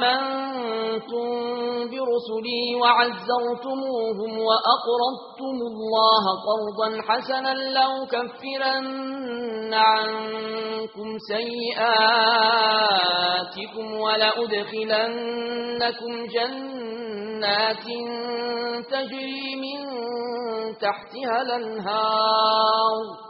وآمنتم برسلي وعزرتموهم وأقرضتم الله قرضا حسنا لو كفرن عنكم سيئاتكم ولأدخلنكم جنات تجري من تحتها الأنهار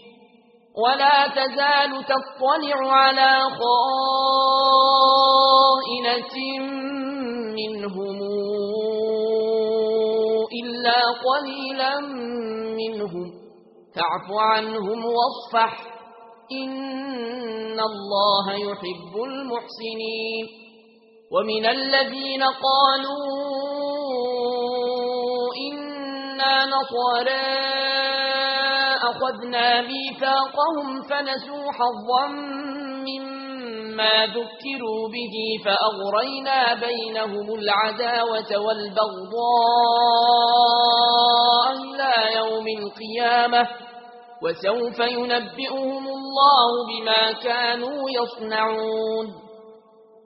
ولا تزال تطلع على خائنة منهم إلا قليلا منهم. تعف عنهم واصفح. إن الله يحب المحسنين. ومن الذين قالوا إنا نطرين أَخَذْنَا ميثاقهم فنسوا حظا مما ذكروا به فأغرينا بينهم العداوة والبغضاء إلى يوم القيامة وسوف ينبئهم الله بما كانوا يصنعون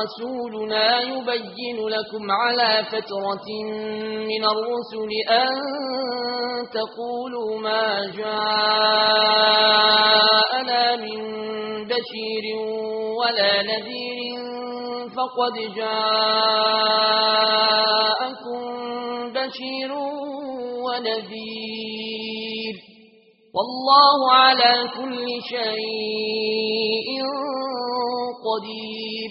رسولنا يبين لكم على فترة من الرسل أن تقولوا ما جاءنا من بشير ولا نذير فقد جاءكم بشير ونذير والله على كل شيء قدير